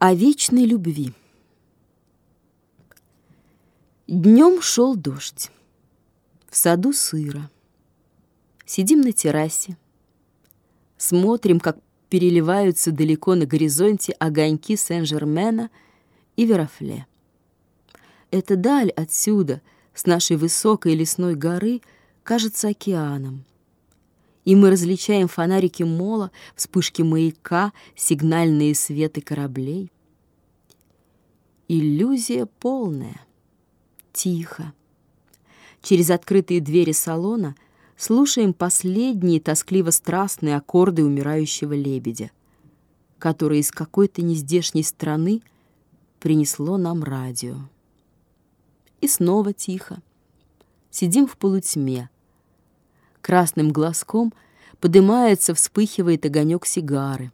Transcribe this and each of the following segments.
О вечной любви. Днем шел дождь. В саду сыро. Сидим на террасе. Смотрим, как переливаются далеко на горизонте огоньки Сен-Жермена и Верофле. Эта даль отсюда, с нашей высокой лесной горы, кажется океаном и мы различаем фонарики мола, вспышки маяка, сигнальные светы кораблей. Иллюзия полная. Тихо. Через открытые двери салона слушаем последние тоскливо-страстные аккорды умирающего лебедя, которые из какой-то нездешней страны принесло нам радио. И снова тихо. Сидим в полутьме, красным глазком подымается, вспыхивает огонек сигары.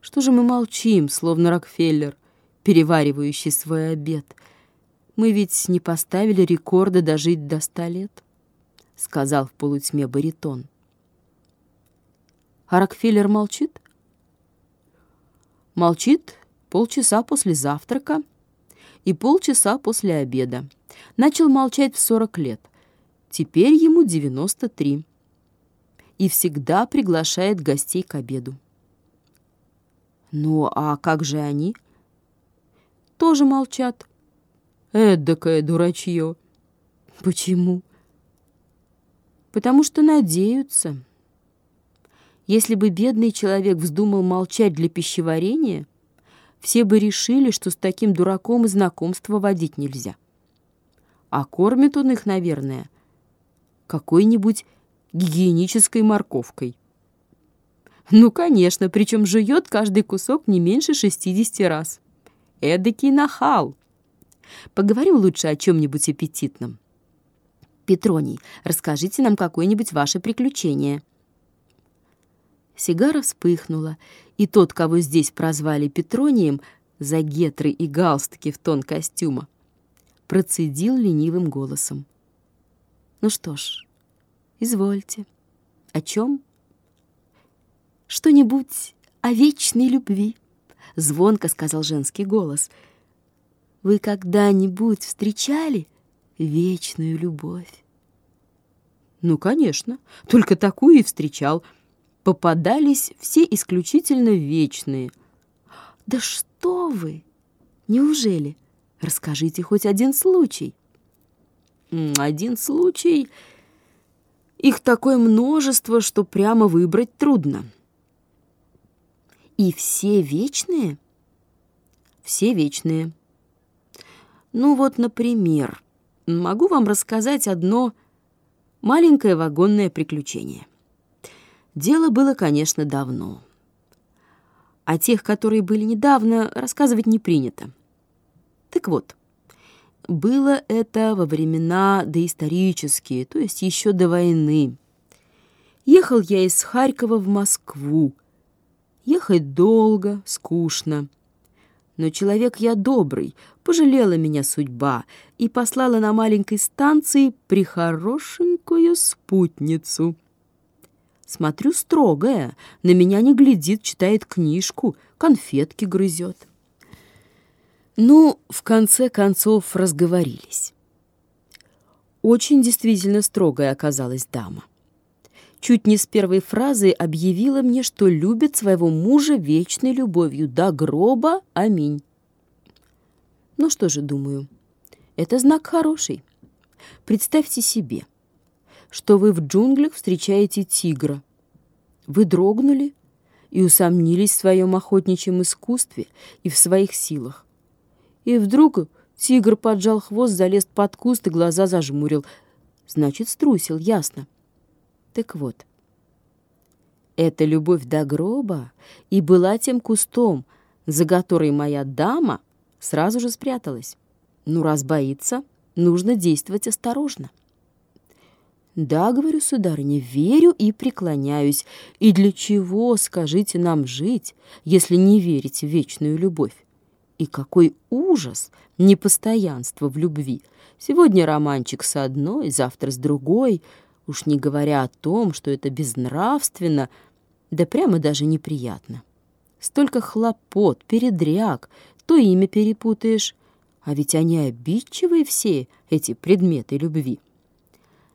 Что же мы молчим, словно Рокфеллер, переваривающий свой обед? Мы ведь не поставили рекорда дожить до ста лет, — сказал в полутьме баритон. А Рокфеллер молчит? Молчит полчаса после завтрака и полчаса после обеда. Начал молчать в сорок лет. Теперь ему 93. И всегда приглашает гостей к обеду. Ну, а как же они? Тоже молчат. Эдакое дурачье. Почему? Потому что надеются. Если бы бедный человек вздумал молчать для пищеварения, все бы решили, что с таким дураком и знакомство водить нельзя. А кормит он их, наверное, какой-нибудь гигиенической морковкой. Ну, конечно, причем жует каждый кусок не меньше 60 раз. Эдакий нахал. Поговорим лучше о чем-нибудь аппетитном. Петроний, расскажите нам какое-нибудь ваше приключение. Сигара вспыхнула, и тот, кого здесь прозвали Петронием, за гетры и галстуки в тон костюма, процедил ленивым голосом. Ну что ж, извольте. О чем? Что-нибудь о вечной любви, звонко сказал женский голос. Вы когда-нибудь встречали вечную любовь? Ну, конечно, только такую и встречал. Попадались все исключительно вечные. Да что вы! Неужели? Расскажите хоть один случай. Один случай. Их такое множество, что прямо выбрать трудно. И все вечные? Все вечные. Ну вот, например, могу вам рассказать одно маленькое вагонное приключение. Дело было, конечно, давно. О тех, которые были недавно, рассказывать не принято. Так вот, было это во времена доисторические, то есть еще до войны. Ехал я из Харькова в Москву. Ехать долго, скучно. Но человек я добрый, пожалела меня судьба и послала на маленькой станции прихорошенькую спутницу. Смотрю строгая, на меня не глядит, читает книжку, конфетки грызет. Ну, в конце концов, разговорились. Очень действительно строгая оказалась дама. Чуть не с первой фразы объявила мне, что любит своего мужа вечной любовью до гроба. Аминь. Ну что же, думаю, это знак хороший. Представьте себе, что вы в джунглях встречаете тигра. Вы дрогнули и усомнились в своем охотничьем искусстве и в своих силах. И вдруг тигр поджал хвост, залез под куст и глаза зажмурил. Значит, струсил, ясно. Так вот, эта любовь до гроба и была тем кустом, за который моя дама сразу же спряталась. Ну, раз боится, нужно действовать осторожно. Да, говорю, сударыня, верю и преклоняюсь. И для чего, скажите нам, жить, если не верить в вечную любовь? И какой ужас непостоянство в любви. Сегодня романчик с одной, завтра с другой, уж не говоря о том, что это безнравственно, да прямо даже неприятно. Столько хлопот, передряг, то имя перепутаешь. А ведь они обидчивые все, эти предметы любви.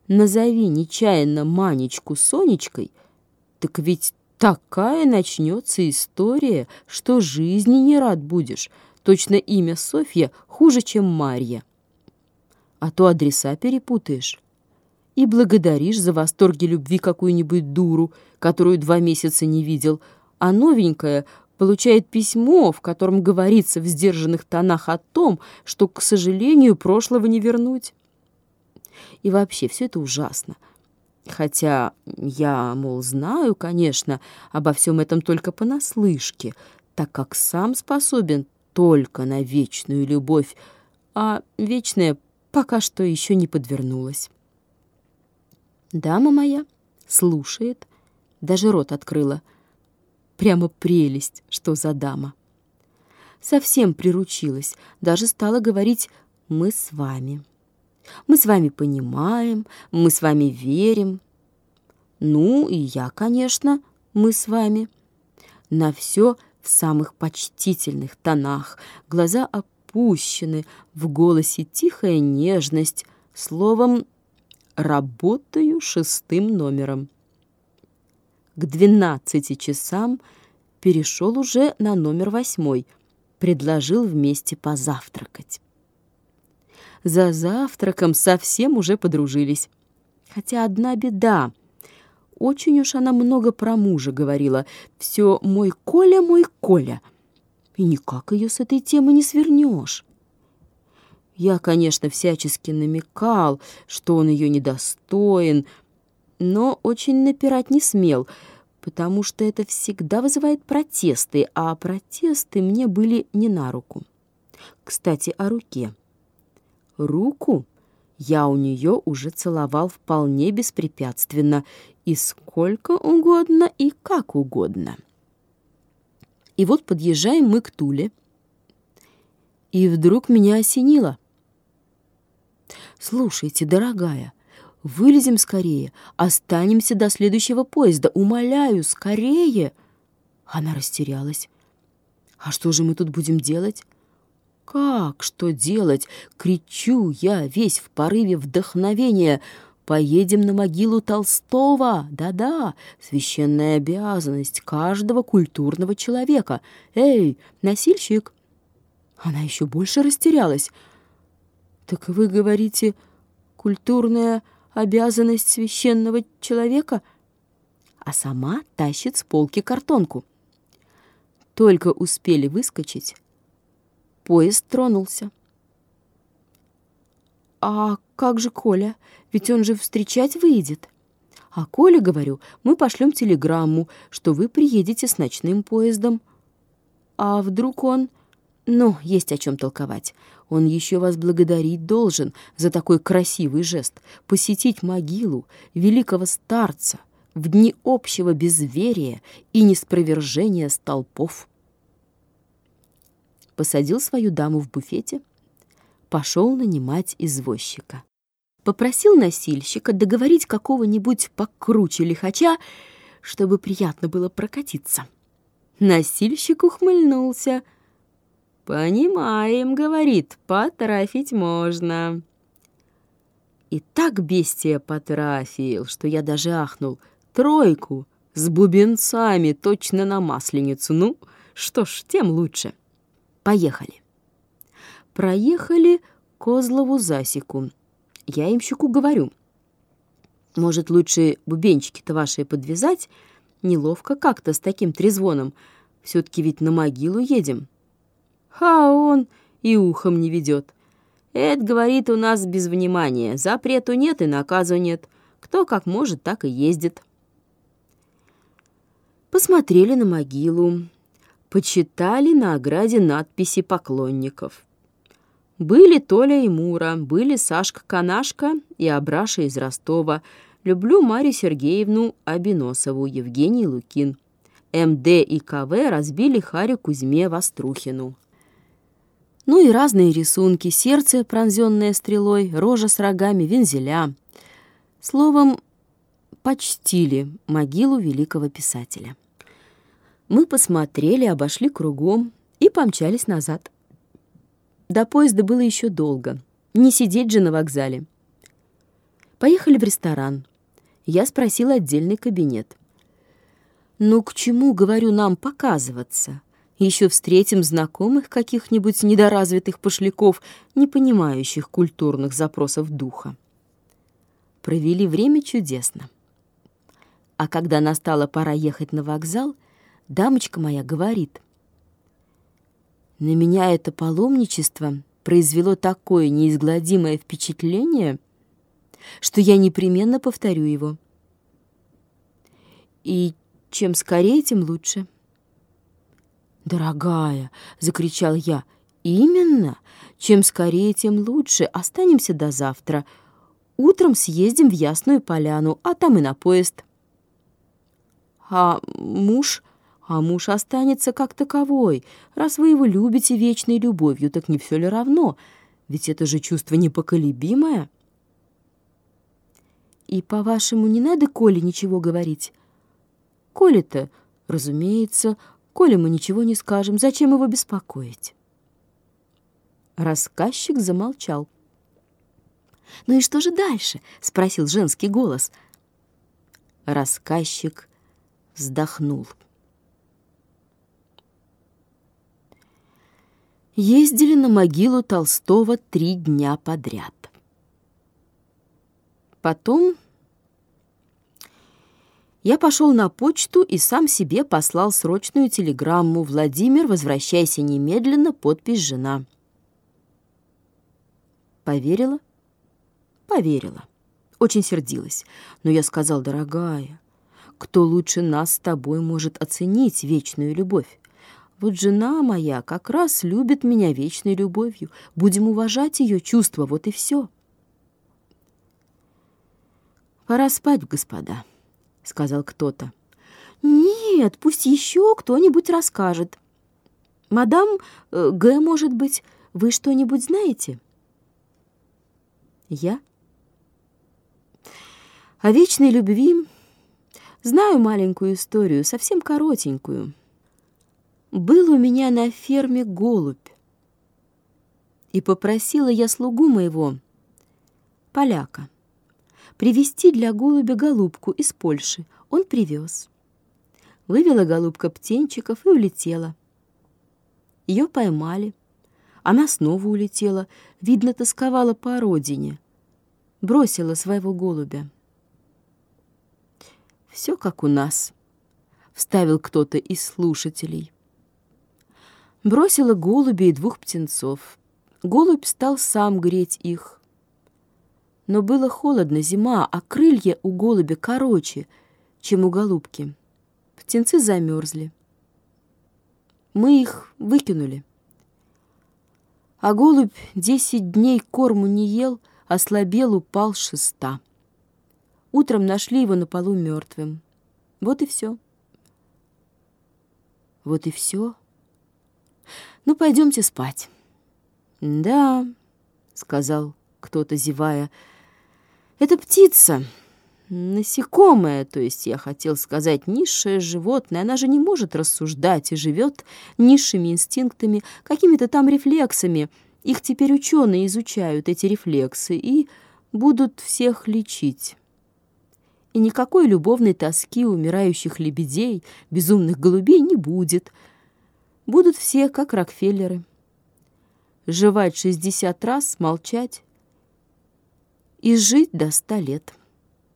Назови нечаянно Манечку Сонечкой, так ведь такая начнется история, что жизни не рад будешь. Точно имя Софья хуже, чем Марья. А то адреса перепутаешь и благодаришь за восторги любви какую-нибудь дуру, которую два месяца не видел, а новенькая получает письмо, в котором говорится в сдержанных тонах о том, что, к сожалению, прошлого не вернуть. И вообще все это ужасно. Хотя я, мол, знаю, конечно, обо всем этом только понаслышке, так как сам способен только на вечную любовь, а вечная пока что еще не подвернулась. Дама моя слушает, даже рот открыла. Прямо прелесть, что за дама. Совсем приручилась, даже стала говорить «мы с вами». Мы с вами понимаем, мы с вами верим. Ну, и я, конечно, мы с вами. На все в самых почтительных тонах, глаза опущены, в голосе тихая нежность, словом, Работаю шестым номером. К двенадцати часам перешел уже на номер восьмой. Предложил вместе позавтракать. За завтраком совсем уже подружились. Хотя одна беда. Очень уж она много про мужа говорила. Все «мой Коля, мой Коля». И никак ее с этой темы не свернешь. Я, конечно, всячески намекал, что он ее недостоин, но очень напирать не смел, потому что это всегда вызывает протесты, а протесты мне были не на руку. Кстати, о руке. Руку я у нее уже целовал вполне беспрепятственно, и сколько угодно, и как угодно. И вот подъезжаем мы к Туле, и вдруг меня осенило — «Слушайте, дорогая, вылезем скорее, останемся до следующего поезда, умоляю, скорее!» Она растерялась. «А что же мы тут будем делать?» «Как? Что делать?» — кричу я, весь в порыве вдохновения. «Поедем на могилу Толстого! Да-да, священная обязанность каждого культурного человека! Эй, носильщик!» Она еще больше растерялась. «Так вы говорите, культурная обязанность священного человека?» А сама тащит с полки картонку. Только успели выскочить, поезд тронулся. «А как же Коля? Ведь он же встречать выйдет». «А Коля, говорю, мы пошлем телеграмму, что вы приедете с ночным поездом». «А вдруг он...» «Ну, есть о чем толковать. Он еще вас благодарить должен за такой красивый жест. Посетить могилу великого старца в дни общего безверия и неспровержения столпов. Посадил свою даму в буфете, пошел нанимать извозчика. Попросил носильщика договорить какого-нибудь покруче лихача, чтобы приятно было прокатиться. Носильщик ухмыльнулся — «Понимаем», — говорит, — «потрафить можно». И так бестия потрафил, что я даже ахнул. Тройку с бубенцами точно на масленицу. Ну, что ж, тем лучше. Поехали. Проехали Козлову засеку. Я имщику говорю. Может, лучше бубенчики-то ваши подвязать? Неловко как-то с таким трезвоном. Все-таки ведь на могилу едем. А он и ухом не ведет. Эд говорит у нас без внимания. Запрету нет и наказу нет. Кто как может, так и ездит. Посмотрели на могилу. Почитали на ограде надписи поклонников. Были Толя и Мура, были Сашка-Канашка и Абраша из Ростова. Люблю Марию Сергеевну Абиносову, Евгений Лукин. МД и КВ разбили Харю Кузьме Вострухину. Ну и разные рисунки, сердце, пронзенное стрелой, рожа с рогами, вензеля. Словом, почтили могилу великого писателя. Мы посмотрели, обошли кругом и помчались назад. До поезда было еще долго. Не сидеть же на вокзале. Поехали в ресторан. Я спросила отдельный кабинет. «Ну, к чему, говорю, нам показываться? Еще встретим знакомых каких-нибудь недоразвитых пошляков, не понимающих культурных запросов духа». Провели время чудесно. А когда настала пора ехать на вокзал, дамочка моя говорит. На меня это паломничество произвело такое неизгладимое впечатление, что я непременно повторю его. И чем скорее, тем лучше. «Дорогая!» — закричал я. «Именно! Чем скорее, тем лучше. Останемся до завтра. Утром съездим в Ясную Поляну, а там и на поезд». «А муж?» «А муж останется как таковой. Раз вы его любите вечной любовью, так не все ли равно? Ведь это же чувство непоколебимое». «И, по-вашему, не надо Коле ничего говорить?» «Коле-то, разумеется, Коле мы ничего не скажем. Зачем его беспокоить?» Рассказчик замолчал. «Ну и что же дальше?» — спросил женский голос. Рассказчик вздохнул. Ездили на могилу Толстого три дня подряд. Потом я пошел на почту и сам себе послал срочную телеграмму «Владимир, возвращайся немедленно, подпись жена». Поверила? Поверила. Очень сердилась. Но я сказал, дорогая, кто лучше нас с тобой может оценить вечную любовь? Вот жена моя как раз любит меня вечной любовью. Будем уважать ее чувства, вот и все. «Пора спать, господа», — сказал кто-то. «Нет, пусть еще кто-нибудь расскажет. Мадам э, Г, может быть, вы что-нибудь знаете?» «Я?» «О вечной любви знаю маленькую историю, совсем коротенькую. Был у меня на ферме голубь, и попросила я слугу моего, поляка, привезти для голубя голубку из Польши. Он привез. Вывела голубка птенчиков и улетела. Ее поймали. Она снова улетела. Видно, тосковала по родине. Бросила своего голубя. «Все как у нас», — вставил кто-то из слушателей. Бросила голубя и двух птенцов. Голубь стал сам греть их. Но было холодно, зима, а крылья у голубя короче, чем у голубки. Птенцы замерзли. Мы их выкинули. А голубь десять дней корму не ел, ослабел, упал шеста. Утром нашли его на полу мертвым. Вот и все. Вот и все. Ну, пойдемте спать. Да, сказал кто-то, зевая, — это птица, насекомое, то есть я хотел сказать низшее животное. Она же не может рассуждать и живет низшими инстинктами, какими-то там рефлексами. Их теперь ученые изучают, эти рефлексы, и будут всех лечить. И никакой любовной тоски умирающих лебедей, безумных голубей не будет. Будут все, как Рокфеллеры. Жевать шестьдесят раз, молчать, и жить до ста лет.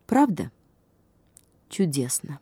Правда? Чудесно.